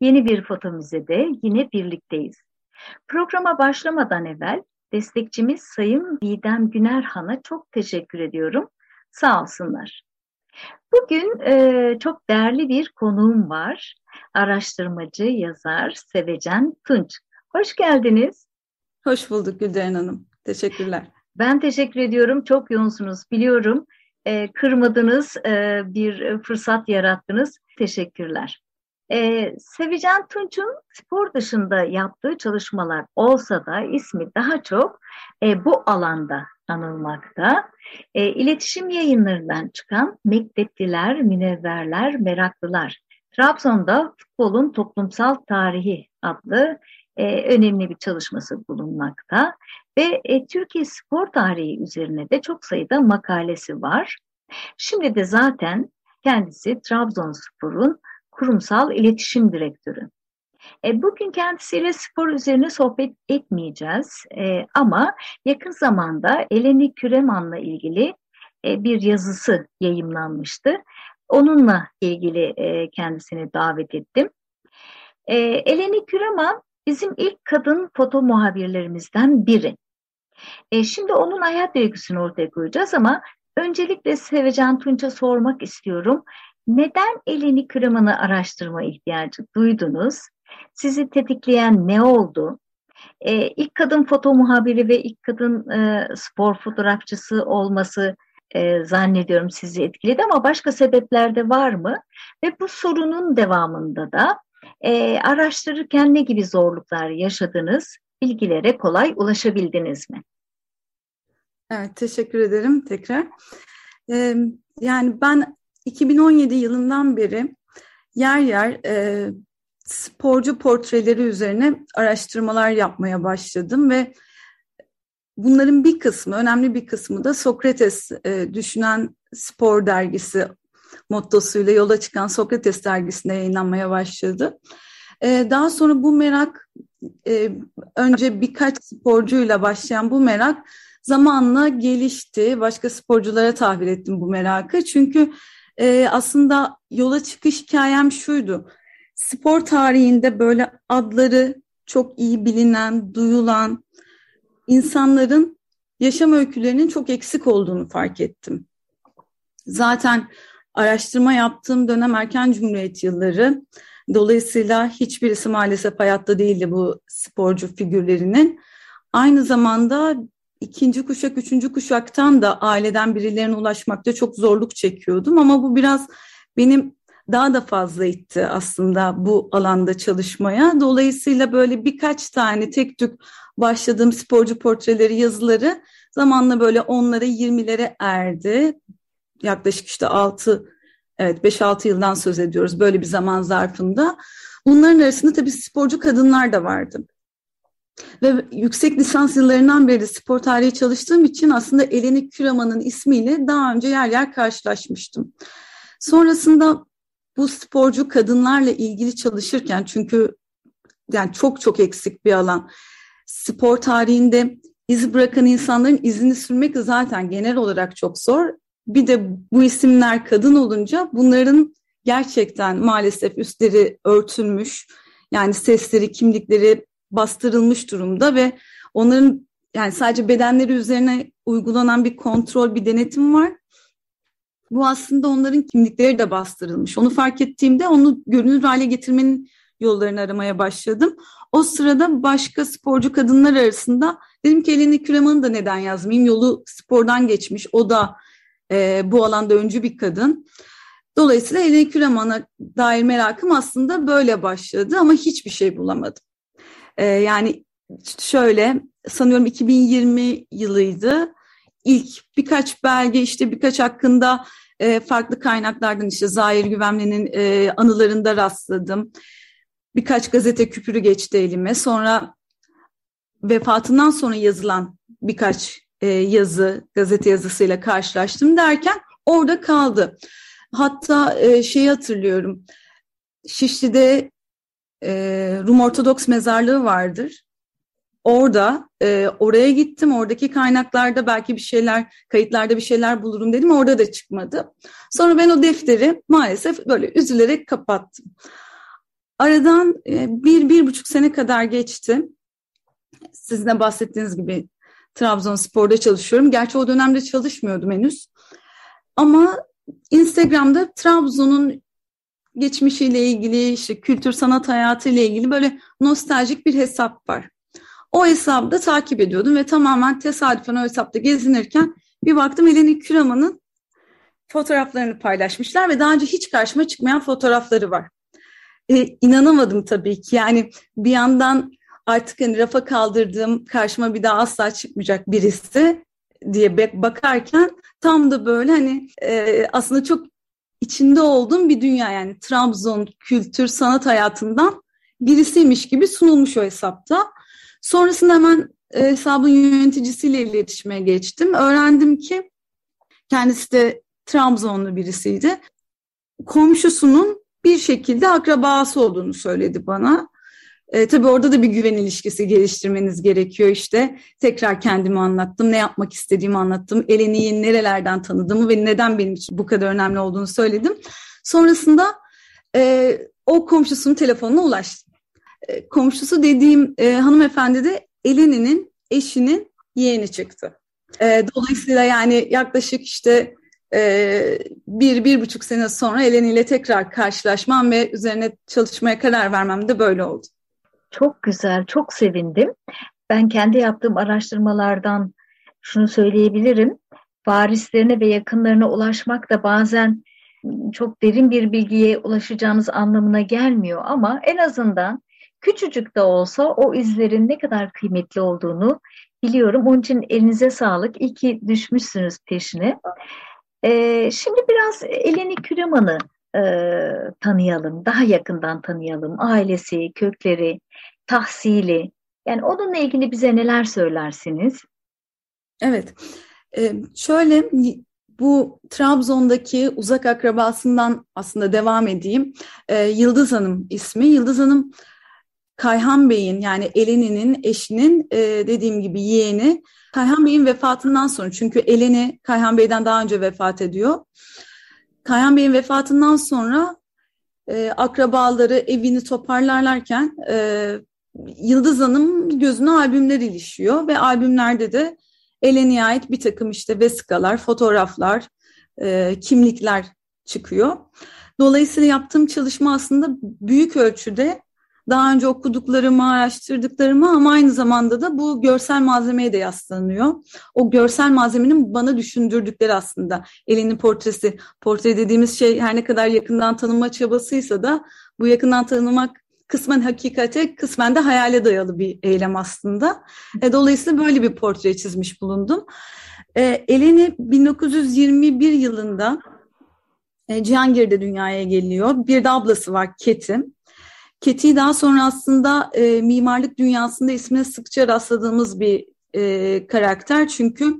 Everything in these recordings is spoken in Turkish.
Yeni bir foto müzede yine birlikteyiz. Programa başlamadan evvel destekçimiz Sayın Didem Günerhan'a çok teşekkür ediyorum. Sağ olsunlar. Bugün e, çok değerli bir konuğum var. Araştırmacı, yazar Sevecen Tunç. Hoş geldiniz. Hoş bulduk Gülden Hanım. Teşekkürler. Ben teşekkür ediyorum. Çok yoğunsunuz biliyorum. E, kırmadınız, e, bir fırsat yarattınız. Teşekkürler. Ee, Sevican Tunç'un spor dışında yaptığı çalışmalar olsa da ismi daha çok e, bu alanda anılmakta. E, iletişim yayınlarından çıkan Mektepliler, Münevverler, Meraklılar. Trabzon'da futbolun toplumsal tarihi adlı e, önemli bir çalışması bulunmakta. Ve e, Türkiye spor tarihi üzerine de çok sayıda makalesi var. Şimdi de zaten kendisi Trabzonspor'un kurumsal iletişim direktörü. E, bugün kendisiyle spor üzerine sohbet etmeyeceğiz e, ama yakın zamanda Eleni Küreman'la ilgili e, bir yazısı yayımlanmıştı. Onunla ilgili kendisini davet ettim. Eleni Küreman bizim ilk kadın foto muhabirlerimizden biri. Şimdi onun hayat öyküsünü ortaya koyacağız ama öncelikle Sevecan Tunç'a sormak istiyorum. Neden elini kırımını araştırma ihtiyacı duydunuz? Sizi tetikleyen ne oldu? Ee, ilk kadın foto muhabiri ve ilk kadın e, spor fotoğrafçısı olması e, zannediyorum sizi etkiledi ama başka sebepler de var mı? Ve bu sorunun devamında da e, araştırırken ne gibi zorluklar yaşadınız? Bilgilere kolay ulaşabildiniz mi? Evet, teşekkür ederim tekrar. Ee, yani ben 2017 yılından beri yer yer e, sporcu portreleri üzerine araştırmalar yapmaya başladım ve bunların bir kısmı, önemli bir kısmı da Sokrates e, Düşünen Spor Dergisi mottosuyla yola çıkan Sokrates Dergisi'nde yayınlanmaya başladı. E, daha sonra bu merak, e, önce birkaç sporcuyla başlayan bu merak zamanla gelişti. Başka sporculara tahvil ettim bu merakı. Çünkü e, aslında yola çıkış hikayem şuydu. Spor tarihinde böyle adları çok iyi bilinen, duyulan insanların yaşam öykülerinin çok eksik olduğunu fark ettim. Zaten araştırma yaptığım dönem erken cumhuriyet yılları. Dolayısıyla hiçbirisi maalesef hayatta değildi bu sporcu figürlerinin. Aynı zamanda ikinci kuşak, üçüncü kuşaktan da aileden birilerine ulaşmakta çok zorluk çekiyordum. Ama bu biraz benim daha da fazla itti aslında bu alanda çalışmaya. Dolayısıyla böyle birkaç tane tek tük başladığım sporcu portreleri, yazıları zamanla böyle onlara, yirmilere erdi. Yaklaşık işte altı, evet beş altı yıldan söz ediyoruz böyle bir zaman zarfında. Bunların arasında tabii sporcu kadınlar da vardı. Ve yüksek lisans yıllarından beri spor tarihi çalıştığım için aslında Eleni Küraman'ın ismiyle daha önce yer yer karşılaşmıştım. Sonrasında bu sporcu kadınlarla ilgili çalışırken çünkü yani çok çok eksik bir alan. Spor tarihinde iz bırakan insanların izini sürmek zaten genel olarak çok zor. Bir de bu isimler kadın olunca bunların gerçekten maalesef üstleri örtülmüş. Yani sesleri, kimlikleri bastırılmış durumda ve onların yani sadece bedenleri üzerine uygulanan bir kontrol, bir denetim var. Bu aslında onların kimlikleri de bastırılmış. Onu fark ettiğimde onu görünür hale getirmenin yollarını aramaya başladım. O sırada başka sporcu kadınlar arasında dedim ki Eleni Küreman'ı da neden yazmayayım? Yolu spordan geçmiş. O da e, bu alanda öncü bir kadın. Dolayısıyla Eleni Küreman'a dair merakım aslında böyle başladı ama hiçbir şey bulamadım. E, yani şöyle sanıyorum 2020 yılıydı. İlk birkaç belge işte birkaç hakkında e, farklı kaynaklardan işte Zahir Güvenli'nin e, anılarında rastladım. birkaç gazete küpürü geçti elime. Sonra vefatından sonra yazılan birkaç e, yazı, gazete yazısıyla karşılaştım derken orada kaldı. Hatta e, şeyi hatırlıyorum. Şişli'de e, Rum Ortodoks mezarlığı vardır. Orada e, oraya gittim. Oradaki kaynaklarda belki bir şeyler, kayıtlarda bir şeyler bulurum dedim. Orada da çıkmadı. Sonra ben o defteri maalesef böyle üzülerek kapattım. Aradan e, bir, bir buçuk sene kadar geçti. Sizin de bahsettiğiniz gibi Trabzonspor'da çalışıyorum. Gerçi o dönemde çalışmıyordum henüz. Ama Instagram'da Trabzon'un geçmişiyle ilgili, işte kültür sanat hayatı ile ilgili böyle nostaljik bir hesap var. O hesabı da takip ediyordum ve tamamen tesadüfen o hesapta gezinirken bir baktım Eleni Küraman'ın fotoğraflarını paylaşmışlar ve daha önce hiç karşıma çıkmayan fotoğrafları var. Ee, inanamadım tabii ki yani bir yandan artık hani rafa kaldırdığım karşıma bir daha asla çıkmayacak birisi diye bakarken tam da böyle hani e, aslında çok içinde olduğum bir dünya yani Trabzon kültür sanat hayatından birisiymiş gibi sunulmuş o hesapta. Sonrasında hemen e, hesabın yöneticisiyle iletişime geçtim. Öğrendim ki kendisi de Trabzonlu birisiydi. Komşusunun bir şekilde akrabası olduğunu söyledi bana. E, tabii orada da bir güven ilişkisi geliştirmeniz gerekiyor işte. Tekrar kendimi anlattım, ne yapmak istediğimi anlattım. Eleni'yi nerelerden tanıdığımı ve neden benim için bu kadar önemli olduğunu söyledim. Sonrasında e, o komşusunun telefonuna ulaştım. E, komşusu dediğim e, hanımefendi de Eleni'nin eşinin yeğeni çıktı. E, dolayısıyla yani yaklaşık işte e, bir, bir buçuk sene sonra Eleni ile tekrar karşılaşmam ve üzerine çalışmaya karar vermem de böyle oldu. Çok güzel, çok sevindim. Ben kendi yaptığım araştırmalardan şunu söyleyebilirim. Varislerine ve yakınlarına ulaşmak da bazen çok derin bir bilgiye ulaşacağınız anlamına gelmiyor ama en azından küçücük de olsa o izlerin ne kadar kıymetli olduğunu biliyorum. Onun için elinize sağlık. İyi ki düşmüşsünüz peşine. Ee, şimdi biraz Eleni Küreman'ı e, tanıyalım, daha yakından tanıyalım. Ailesi, kökleri, tahsili. Yani onunla ilgili bize neler söylersiniz? Evet, ee, şöyle bu Trabzon'daki uzak akrabasından aslında devam edeyim. Ee, Yıldız Hanım ismi. Yıldız Hanım Kayhan Bey'in yani Eleni'nin eşinin e, dediğim gibi yeğeni. Kayhan Bey'in vefatından sonra çünkü Eleni Kayhan Bey'den daha önce vefat ediyor. Kayhan Bey'in vefatından sonra e, akrabaları evini toparlarlarken e, Yıldız Hanım gözüne albümler ilişiyor ve albümlerde de Eleni'ye ait bir takım işte vesikalar, fotoğraflar, e, kimlikler çıkıyor. Dolayısıyla yaptığım çalışma aslında büyük ölçüde daha önce okuduklarımı, araştırdıklarımı ama aynı zamanda da bu görsel malzemeye de yaslanıyor. O görsel malzemenin bana düşündürdükleri aslında. Elinin portresi, portre dediğimiz şey her ne kadar yakından tanıma çabasıysa da bu yakından tanımak kısmen hakikate, kısmen de hayale dayalı bir eylem aslında. E, dolayısıyla böyle bir portre çizmiş bulundum. E, Eleni 1921 yılında e, Cihangir'de dünyaya geliyor. Bir de ablası var Ketim. Keti daha sonra aslında e, mimarlık dünyasında ismine sıkça rastladığımız bir e, karakter. Çünkü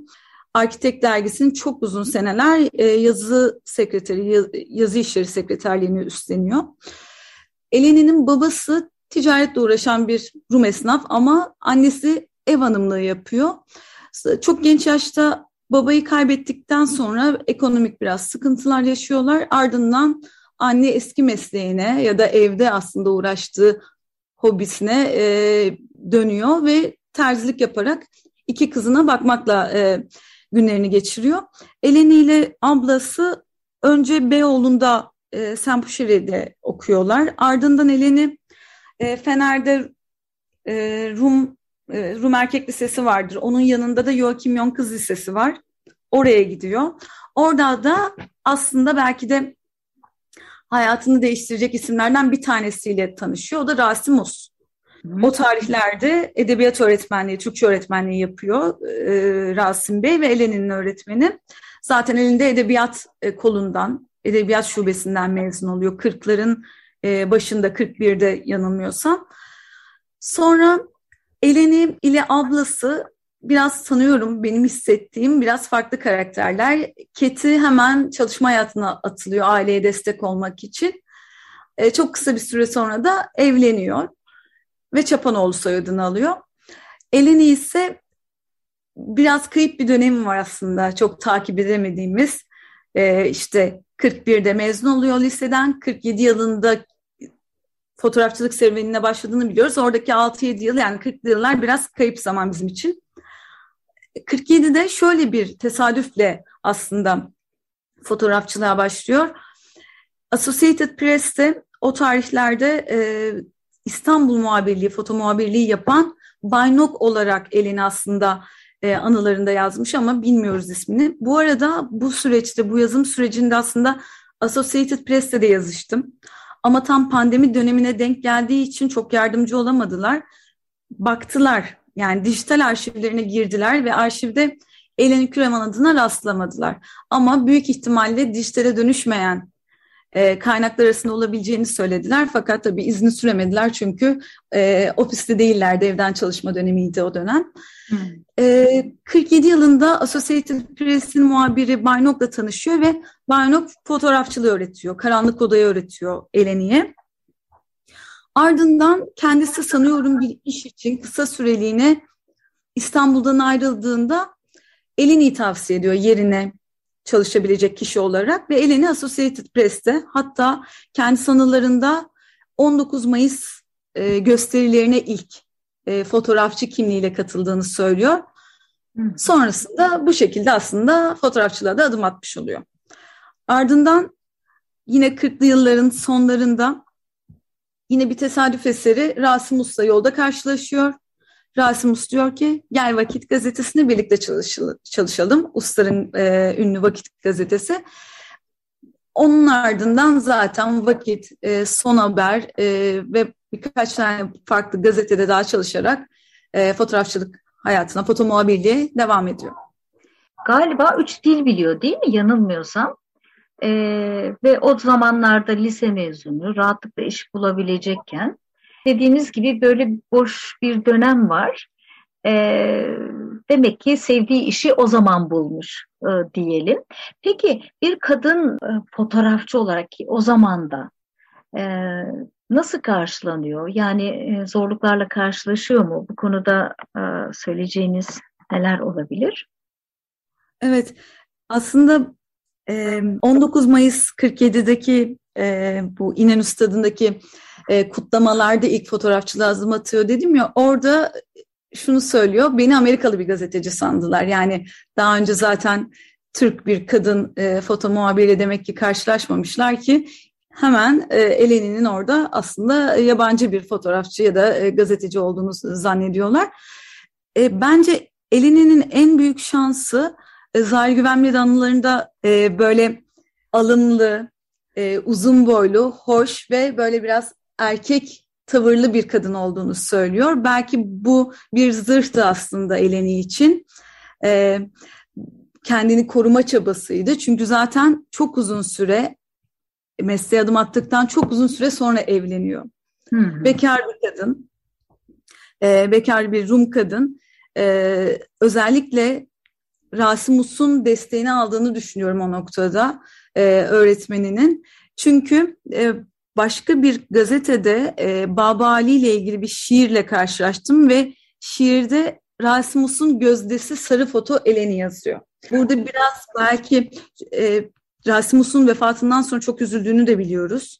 Arkitek Dergisi'nin çok uzun seneler e, yazı sekreteri, yazı işleri sekreterliğini üstleniyor. Eleni'nin babası ticaretle uğraşan bir Rum esnaf ama annesi ev hanımlığı yapıyor. Çok genç yaşta babayı kaybettikten sonra ekonomik biraz sıkıntılar yaşıyorlar. Ardından anne eski mesleğine ya da evde aslında uğraştığı hobisine e, dönüyor ve terzilik yaparak iki kızına bakmakla e, günlerini geçiriyor. Eleni ile ablası önce Beyoğlu'nda e, Sempuşeri'de okuyorlar. Ardından Eleni e, Fener'de e, Rum e, Rum Erkek Lisesi vardır. Onun yanında da Joachim Yon Kız Lisesi var. Oraya gidiyor. Orada da aslında belki de hayatını değiştirecek isimlerden bir tanesiyle tanışıyor. O da Rasim Uz. O tarihlerde edebiyat öğretmenliği, Türkçe öğretmenliği yapıyor e, Rasim Bey ve Eleni'nin öğretmeni. Zaten elinde edebiyat e, kolundan, edebiyat şubesinden mezun oluyor. Kırkların e, başında 41'de yanılmıyorsam. Sonra Eleni ile ablası biraz sanıyorum benim hissettiğim biraz farklı karakterler. Keti hemen çalışma hayatına atılıyor aileye destek olmak için. E, çok kısa bir süre sonra da evleniyor ve Çapanoğlu soyadını alıyor. Eleni ise biraz kayıp bir dönemi var aslında çok takip edemediğimiz. E, işte 41'de mezun oluyor liseden 47 yılında fotoğrafçılık serüvenine başladığını biliyoruz. Oradaki 6-7 yıl yani 40 yıllar biraz kayıp zaman bizim için. 47'de şöyle bir tesadüfle aslında fotoğrafçılığa başlıyor. Associated Press'te o tarihlerde e, İstanbul muhabirliği, foto muhabirliği yapan Baynok olarak elini aslında e, anılarında yazmış ama bilmiyoruz ismini. Bu arada bu süreçte, bu yazım sürecinde aslında Associated Press'te de yazıştım. Ama tam pandemi dönemine denk geldiği için çok yardımcı olamadılar. Baktılar yani dijital arşivlerine girdiler ve arşivde Eleni Küreman adına rastlamadılar. Ama büyük ihtimalle dijitale dönüşmeyen e, kaynaklar arasında olabileceğini söylediler. Fakat tabii izni süremediler çünkü e, ofiste değillerdi, evden çalışma dönemiydi o dönem. Hmm. E, 47 yılında Associated Press'in muhabiri Baynok'la tanışıyor ve Baynok fotoğrafçılığı öğretiyor, karanlık odayı öğretiyor Eleni'ye. Ardından kendisi sanıyorum bir iş için kısa süreliğine İstanbul'dan ayrıldığında Eleni'yi tavsiye ediyor yerine çalışabilecek kişi olarak ve Eleni Associated Press'te hatta kendi sanılarında 19 Mayıs e, gösterilerine ilk e, fotoğrafçı kimliğiyle katıldığını söylüyor. Sonrasında bu şekilde aslında fotoğrafçılığa da adım atmış oluyor. Ardından yine 40'lı yılların sonlarında yine bir tesadüf eseri Rasim Usta yolda karşılaşıyor. Rasim Usta diyor ki gel Vakit gazetesine birlikte çalışalım. Usta'nın e, ünlü Vakit gazetesi. Onun ardından zaten Vakit, e, Son Haber e, ve birkaç tane farklı gazetede daha çalışarak e, fotoğrafçılık hayatına, foto muhabirliğe devam ediyor. Galiba üç dil biliyor değil mi yanılmıyorsam? Ee, ve o zamanlarda lise mezunu rahatlıkla iş bulabilecekken dediğiniz gibi böyle boş bir dönem var. Ee, demek ki sevdiği işi o zaman bulmuş e, diyelim. Peki bir kadın e, fotoğrafçı olarak ki o zaman da e, nasıl karşılanıyor? Yani e, zorluklarla karşılaşıyor mu? Bu konuda e, söyleyeceğiniz neler olabilir? Evet, aslında 19 Mayıs 47'deki bu İnönü Stadı'ndaki kutlamalarda ilk fotoğrafçılığa adım atıyor dedim ya orada şunu söylüyor beni Amerikalı bir gazeteci sandılar yani daha önce zaten Türk bir kadın e, foto muhabiriyle demek ki karşılaşmamışlar ki hemen e, Eleni'nin orada aslında yabancı bir fotoğrafçı ya da e, gazeteci olduğunu zannediyorlar. E, bence Eleni'nin en büyük şansı Zahir Güvenli anılarında e, böyle alımlı, e, uzun boylu, hoş ve böyle biraz erkek tavırlı bir kadın olduğunu söylüyor. Belki bu bir zırhtı aslında Eleni için. E, kendini koruma çabasıydı. Çünkü zaten çok uzun süre mesleğe adım attıktan çok uzun süre sonra evleniyor. Hı Bekar bir kadın, e, bekar bir Rum kadın. E, özellikle Rasimus'un desteğini aldığını düşünüyorum o noktada e, öğretmeninin. Çünkü e, başka bir gazetede e, Baba Ali ile ilgili bir şiirle karşılaştım ve şiirde Rasimus'un gözdesi sarı foto eleni yazıyor. Burada biraz belki e, Rasimus'un vefatından sonra çok üzüldüğünü de biliyoruz.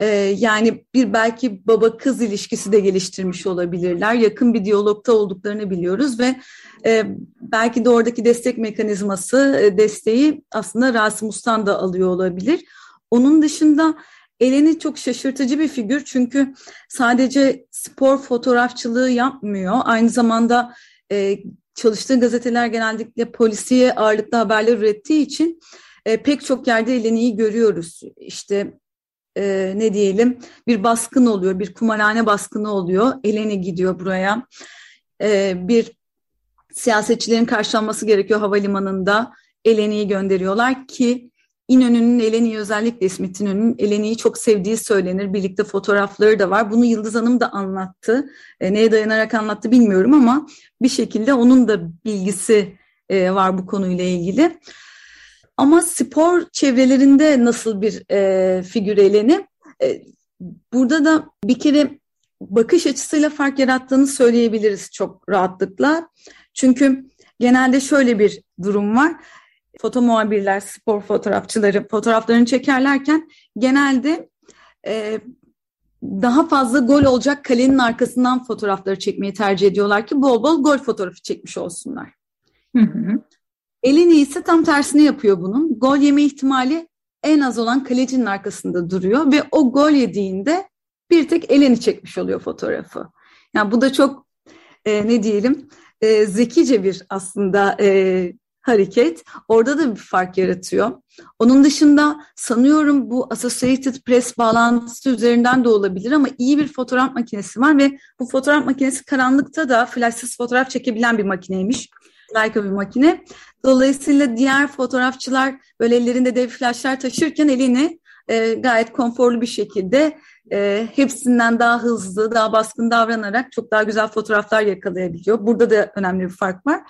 Ee, yani bir belki baba kız ilişkisi de geliştirmiş olabilirler. Yakın bir diyalogta olduklarını biliyoruz ve e, belki de oradaki destek mekanizması e, desteği aslında Rasimus'tan da alıyor olabilir. Onun dışında Eleni çok şaşırtıcı bir figür çünkü sadece spor fotoğrafçılığı yapmıyor. Aynı zamanda e, çalıştığı gazeteler genellikle polisiye ağırlıklı haberler ürettiği için pek çok yerde Eleni'yi görüyoruz. İşte e, ne diyelim bir baskın oluyor, bir kumarhane baskını oluyor. Eleni gidiyor buraya. E, bir siyasetçilerin karşılanması gerekiyor havalimanında. Eleni'yi gönderiyorlar ki İnönü'nün Eleni'yi özellikle İsmet İnönü'nün Eleni'yi çok sevdiği söylenir. Birlikte fotoğrafları da var. Bunu Yıldız Hanım da anlattı. E, neye dayanarak anlattı bilmiyorum ama bir şekilde onun da bilgisi e, var bu konuyla ilgili. Ama spor çevrelerinde nasıl bir e, figür? E, burada da bir kere bakış açısıyla fark yarattığını söyleyebiliriz çok rahatlıkla. Çünkü genelde şöyle bir durum var foto muhabirler, spor fotoğrafçıları fotoğraflarını çekerlerken genelde e, daha fazla gol olacak kalenin arkasından fotoğrafları çekmeyi tercih ediyorlar ki bol bol gol fotoğrafı çekmiş olsunlar. Hı hı. Elini ise tam tersini yapıyor bunun. Gol yeme ihtimali en az olan kalecinin arkasında duruyor ve o gol yediğinde bir tek elini çekmiş oluyor fotoğrafı. Yani bu da çok e, ne diyelim e, zekice bir aslında e, hareket orada da bir fark yaratıyor. Onun dışında sanıyorum bu Associated Press bağlantısı üzerinden de olabilir ama iyi bir fotoğraf makinesi var ve bu fotoğraf makinesi karanlıkta da flashsız fotoğraf çekebilen bir makineymiş. Leica bir makine. Dolayısıyla diğer fotoğrafçılar böyle ellerinde dev flashlar taşırken elini e, gayet konforlu bir şekilde e, hepsinden daha hızlı, daha baskın davranarak çok daha güzel fotoğraflar yakalayabiliyor. Burada da önemli bir fark var.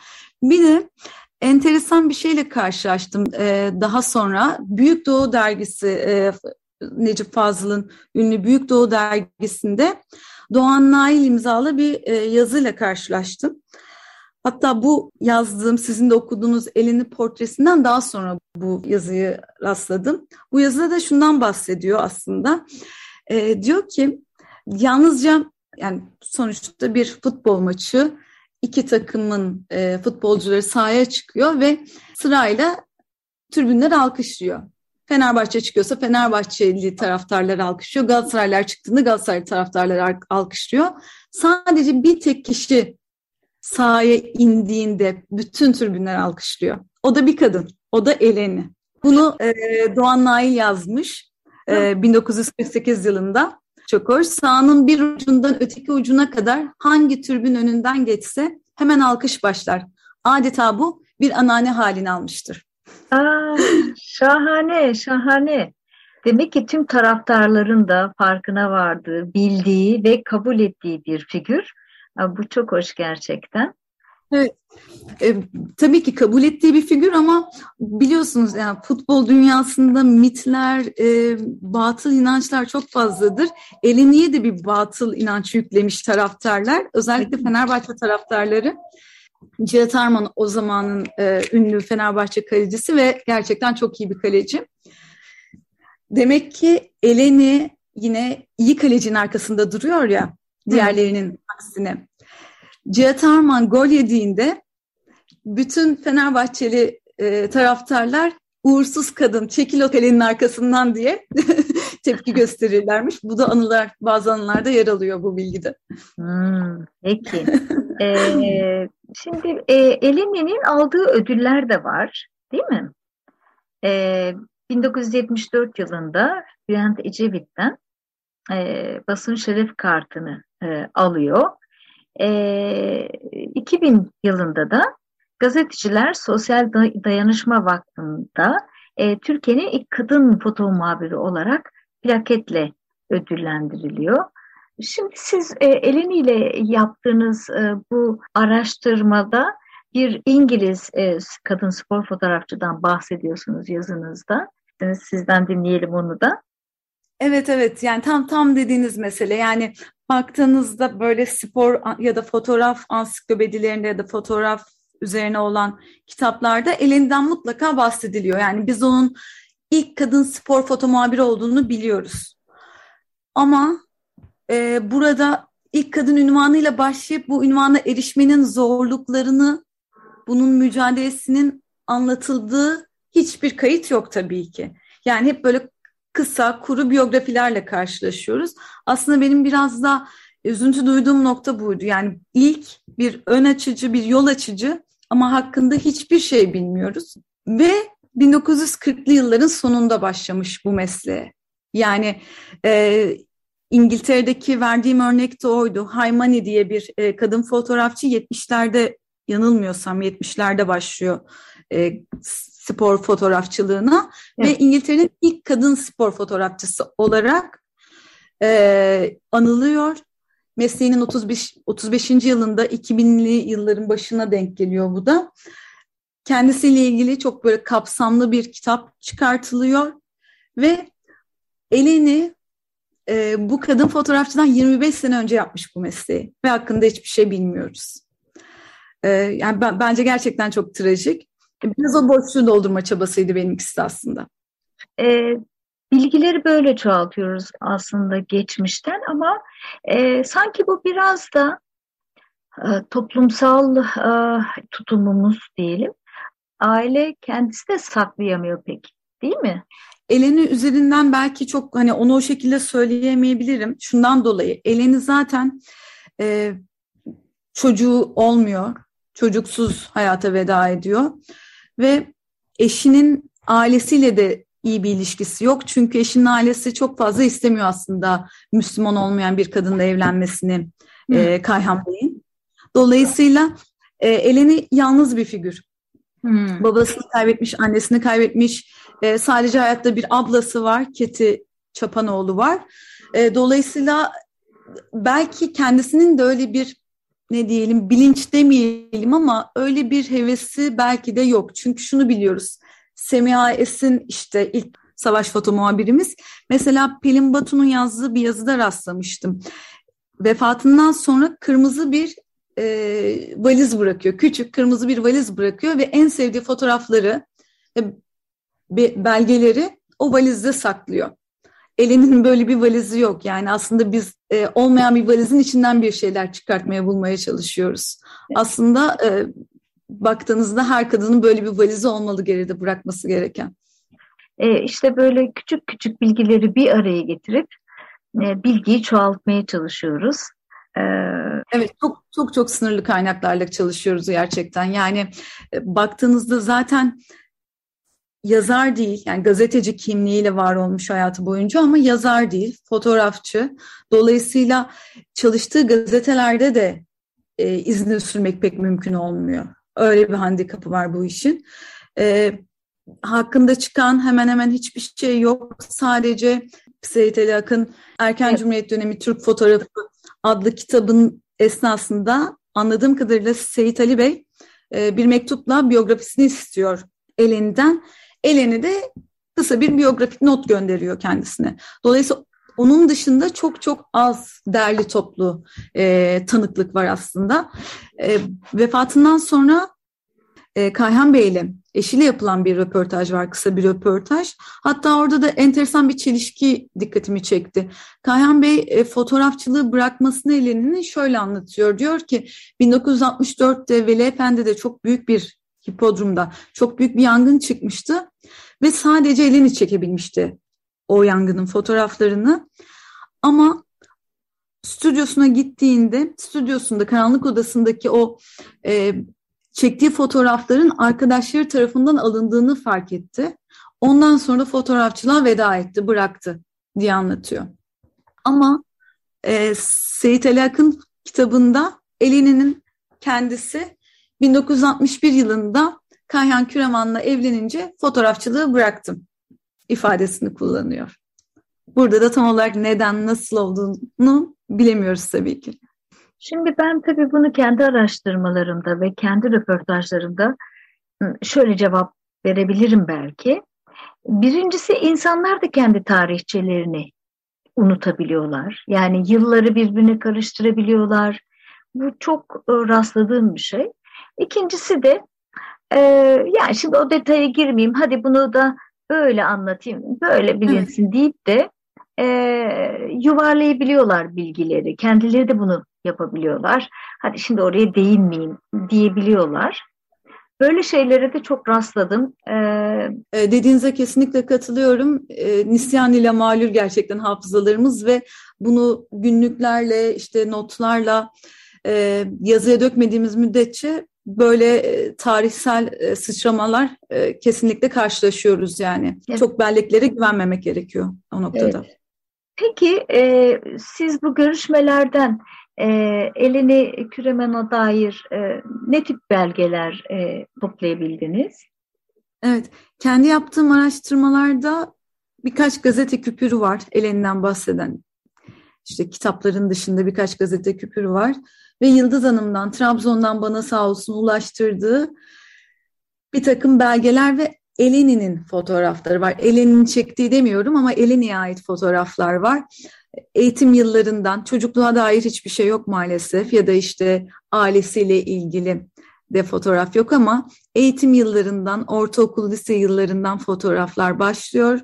Bir de enteresan bir şeyle karşılaştım e, daha sonra. Büyük Doğu dergisi e, Necip Fazıl'ın ünlü Büyük Doğu dergisinde Doğan Nail imzalı bir e, yazıyla karşılaştım. Hatta bu yazdığım sizin de okuduğunuz elini portresinden daha sonra bu yazıyı rastladım. Bu yazıda da şundan bahsediyor aslında. E, diyor ki yalnızca yani sonuçta bir futbol maçı iki takımın e, futbolcuları sahaya çıkıyor ve sırayla tribünler alkışlıyor. Fenerbahçe çıkıyorsa Fenerbahçeli taraftarlar alkışlıyor. Galatasaraylar çıktığında Galatasaray taraftarlar alkışlıyor. Sadece bir tek kişi sahaya indiğinde bütün tribünler alkışlıyor. O da bir kadın. O da Eleni. Bunu e, Doğan Nail yazmış e, 1948 yılında. Çok hoş. Sahanın bir ucundan öteki ucuna kadar hangi türbün önünden geçse hemen alkış başlar. Adeta bu bir anane halini almıştır. Aa, şahane, şahane. Demek ki tüm taraftarların da farkına vardığı, bildiği ve kabul ettiği bir figür. Bu çok hoş gerçekten. Evet. E, tabii ki kabul ettiği bir figür ama biliyorsunuz yani futbol dünyasında mitler, e, batıl inançlar çok fazladır. Eliniye de bir batıl inanç yüklemiş taraftarlar. Özellikle Fenerbahçe taraftarları. Cihat Arman o zamanın e, ünlü Fenerbahçe kalecisi ve gerçekten çok iyi bir kaleci. Demek ki Eleni yine iyi kalecinin arkasında duruyor ya diğerlerinin aksine. Cihat Arman gol yediğinde bütün Fenerbahçeli e, taraftarlar uğursuz kadın çekil otelinin arkasından diye tepki gösterirlermiş. Bu da anılar bazı anılarda yer alıyor bu bilgide. Hmm, peki. ee, şimdi e, Eleni'nin aldığı ödüller de var değil mi? Ee, 1974 yılında Bülent Ecevit'ten e, basın şeref kartını e, alıyor e, 2000 yılında da Gazeteciler Sosyal Dayanışma Vakfı'nda e, Türkiye'nin ilk kadın foto muhabiri olarak plaketle ödüllendiriliyor. Şimdi siz e, eliniyle yaptığınız e, bu araştırmada bir İngiliz e, kadın spor fotoğrafçıdan bahsediyorsunuz yazınızda. Sizden dinleyelim onu da. Evet evet yani tam tam dediğiniz mesele yani baktığınızda böyle spor ya da fotoğraf ansiklopedilerinde ya da fotoğraf üzerine olan kitaplarda elinden mutlaka bahsediliyor. Yani biz onun ilk kadın spor foto muhabiri olduğunu biliyoruz. Ama e, burada ilk kadın ünvanıyla başlayıp bu ünvana erişmenin zorluklarını, bunun mücadelesinin anlatıldığı hiçbir kayıt yok tabii ki. Yani hep böyle kısa, kuru biyografilerle karşılaşıyoruz. Aslında benim biraz da üzüntü duyduğum nokta buydu. Yani ilk bir ön açıcı, bir yol açıcı ama hakkında hiçbir şey bilmiyoruz. Ve 1940'lı yılların sonunda başlamış bu mesleğe. Yani e, İngiltere'deki verdiğim örnek de oydu. Haymani diye bir e, kadın fotoğrafçı 70'lerde yanılmıyorsam 70'lerde başlıyor e, spor fotoğrafçılığına evet. ve İngiltere'nin ilk kadın spor fotoğrafçısı olarak e, anılıyor. Mesleğinin 35, 35. yılında 2000'li yılların başına denk geliyor bu da. Kendisiyle ilgili çok böyle kapsamlı bir kitap çıkartılıyor ve Eleni e, bu kadın fotoğrafçıdan 25 sene önce yapmış bu mesleği ve hakkında hiçbir şey bilmiyoruz. E, yani ben, bence gerçekten çok trajik. Biraz o boşluğu doldurma çabasıydı benimkisi aslında. E, bilgileri böyle çoğaltıyoruz aslında geçmişten ama e, sanki bu biraz da e, toplumsal e, tutumumuz diyelim. Aile kendisi de saklayamıyor pek değil mi? Eleni üzerinden belki çok hani onu o şekilde söyleyemeyebilirim. Şundan dolayı Eleni zaten e, çocuğu olmuyor. Çocuksuz hayata veda ediyor. Ve eşinin ailesiyle de iyi bir ilişkisi yok. Çünkü eşinin ailesi çok fazla istemiyor aslında Müslüman olmayan bir kadınla evlenmesini e, Kayhan Bey'in. Dolayısıyla e, Eleni yalnız bir figür. Hmm. Babasını kaybetmiş, annesini kaybetmiş. E, sadece hayatta bir ablası var, Keti Çapanoğlu var. E, dolayısıyla belki kendisinin de öyle bir ne diyelim bilinç demeyelim ama öyle bir hevesi belki de yok. Çünkü şunu biliyoruz. Semiha Esin işte ilk savaş foto muhabirimiz. Mesela Pelin Batu'nun yazdığı bir yazıda rastlamıştım. Vefatından sonra kırmızı bir e, valiz bırakıyor. Küçük kırmızı bir valiz bırakıyor ve en sevdiği fotoğrafları belgeleri o valizde saklıyor. Elinin böyle bir valizi yok. Yani aslında biz e, olmayan bir valizin içinden bir şeyler çıkartmaya bulmaya çalışıyoruz. Evet. Aslında e, baktığınızda her kadının böyle bir valizi olmalı geride bırakması gereken. E, işte böyle küçük küçük bilgileri bir araya getirip e, bilgiyi çoğaltmaya çalışıyoruz. E, evet çok çok çok sınırlı kaynaklarla çalışıyoruz gerçekten. Yani e, baktığınızda zaten yazar değil yani gazeteci kimliğiyle var olmuş hayatı boyunca ama yazar değil fotoğrafçı. Dolayısıyla çalıştığı gazetelerde de e, izni sürmek pek mümkün olmuyor. Öyle bir handikapı var bu işin. E, hakkında çıkan hemen hemen hiçbir şey yok. Sadece Seyit Ali Akın Erken. Cumhuriyet Dönemi Türk Fotoğrafı adlı kitabın esnasında anladığım kadarıyla Seyit Ali Bey e, bir mektupla biyografisini istiyor Eleni'den. Eleni de kısa bir biyografik not gönderiyor kendisine. Dolayısıyla onun dışında çok çok az derli toplu e, tanıklık var aslında. E, vefatından sonra e, Kayhan Bey ile eşiyle yapılan bir röportaj var, kısa bir röportaj. Hatta orada da enteresan bir çelişki dikkatimi çekti. Kayhan Bey e, fotoğrafçılığı bırakmasını Eleni'nin şöyle anlatıyor. Diyor ki 1964'te Veli Efendi'de çok büyük bir hipodromda çok büyük bir yangın çıkmıştı ve sadece elini çekebilmişti o yangının fotoğraflarını. Ama stüdyosuna gittiğinde stüdyosunda karanlık odasındaki o e, çektiği fotoğrafların arkadaşları tarafından alındığını fark etti. Ondan sonra fotoğrafçılığa veda etti, bıraktı diye anlatıyor. Ama e, Seyit Ali Akın kitabında Elini'nin kendisi 1961 yılında Kayhan Küreman'la evlenince fotoğrafçılığı bıraktım ifadesini kullanıyor. Burada da tam olarak neden, nasıl olduğunu bilemiyoruz tabii ki. Şimdi ben tabii bunu kendi araştırmalarımda ve kendi röportajlarımda şöyle cevap verebilirim belki. Birincisi insanlar da kendi tarihçelerini unutabiliyorlar. Yani yılları birbirine karıştırabiliyorlar. Bu çok rastladığım bir şey. İkincisi de e, yani şimdi o detaya girmeyeyim hadi bunu da böyle anlatayım böyle bilinsin evet. deyip de e, yuvarlayabiliyorlar bilgileri. Kendileri de bunu yapabiliyorlar. Hadi şimdi oraya değinmeyeyim diyebiliyorlar. Böyle şeylere de çok rastladım. Ee, Dediğinize kesinlikle katılıyorum. Ee, nisyan ile malur gerçekten hafızalarımız ve bunu günlüklerle, işte notlarla e, yazıya dökmediğimiz müddetçe böyle tarihsel sıçramalar kesinlikle karşılaşıyoruz yani. Evet. Çok belleklere güvenmemek gerekiyor o noktada. Evet. Peki e, siz bu görüşmelerden e, elini Küremen'e dair e, ne tip belgeler e, toplayabildiniz? Evet, kendi yaptığım araştırmalarda birkaç gazete küpürü var Eleni'nden bahseden. İşte kitapların dışında birkaç gazete küpürü var. Ve Yıldız Hanım'dan, Trabzon'dan bana sağ olsun ulaştırdığı bir takım belgeler ve Eleni'nin fotoğrafları var. Eleni'nin çektiği demiyorum ama Eleni'ye ait fotoğraflar var. Eğitim yıllarından çocukluğa dair hiçbir şey yok maalesef ya da işte ailesiyle ilgili de fotoğraf yok ama eğitim yıllarından, ortaokul, lise yıllarından fotoğraflar başlıyor.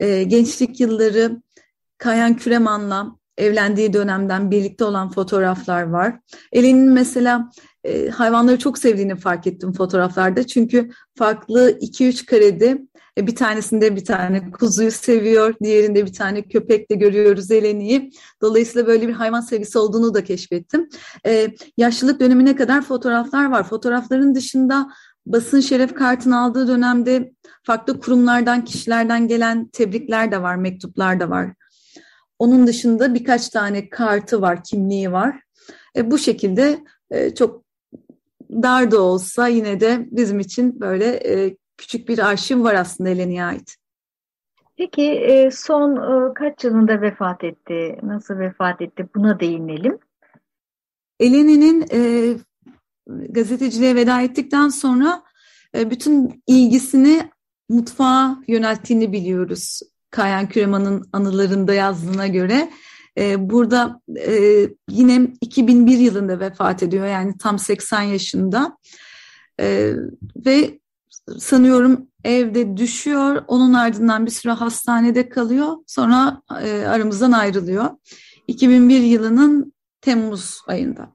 Ee, gençlik yılları Kayan Küreman'la evlendiği dönemden birlikte olan fotoğraflar var. Elinin mesela e, hayvanları çok sevdiğini fark ettim fotoğraflarda. Çünkü farklı 2-3 karede e, bir tanesinde bir tane kuzuyu seviyor, diğerinde bir tane köpek de görüyoruz Eleni'yi. Dolayısıyla böyle bir hayvan sevgisi olduğunu da keşfettim. E, yaşlılık dönemine kadar fotoğraflar var. Fotoğrafların dışında basın şeref kartını aldığı dönemde farklı kurumlardan, kişilerden gelen tebrikler de var, mektuplar da var. Onun dışında birkaç tane kartı var, kimliği var. E, bu şekilde e, çok dar da olsa yine de bizim için böyle e, küçük bir arşiv var aslında Eleni'ye ait. Peki e, son e, kaç yılında vefat etti? Nasıl vefat etti? Buna değinelim. Eleni'nin e, gazeteciliğe veda ettikten sonra e, bütün ilgisini mutfağa yönelttiğini biliyoruz. Kayan Küreman'ın anılarında yazdığına göre. E, burada e, yine 2001 yılında vefat ediyor yani tam 80 yaşında. E, ve sanıyorum evde düşüyor. Onun ardından bir süre hastanede kalıyor. Sonra e, aramızdan ayrılıyor. 2001 yılının Temmuz ayında.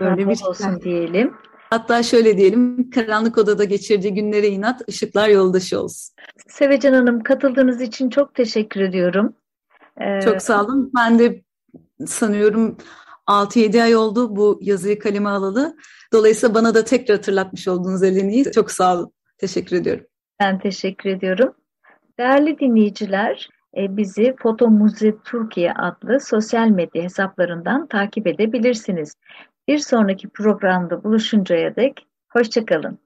Böyle bir olsun diyelim. Hatta şöyle diyelim, karanlık odada geçirdiği günlere inat, ışıklar yoldaşı olsun. Sevecan Hanım katıldığınız için çok teşekkür ediyorum. Ee, çok sağ olun. Ben de sanıyorum 6-7 ay oldu bu yazıyı kaleme alalı. Dolayısıyla bana da tekrar hatırlatmış olduğunuz Eleni'yi. Çok sağ olun. Teşekkür ediyorum. Ben teşekkür ediyorum. Değerli dinleyiciler, e, bizi Foto Muze Türkiye adlı sosyal medya hesaplarından takip edebilirsiniz. Bir sonraki programda buluşuncaya dek hoşçakalın.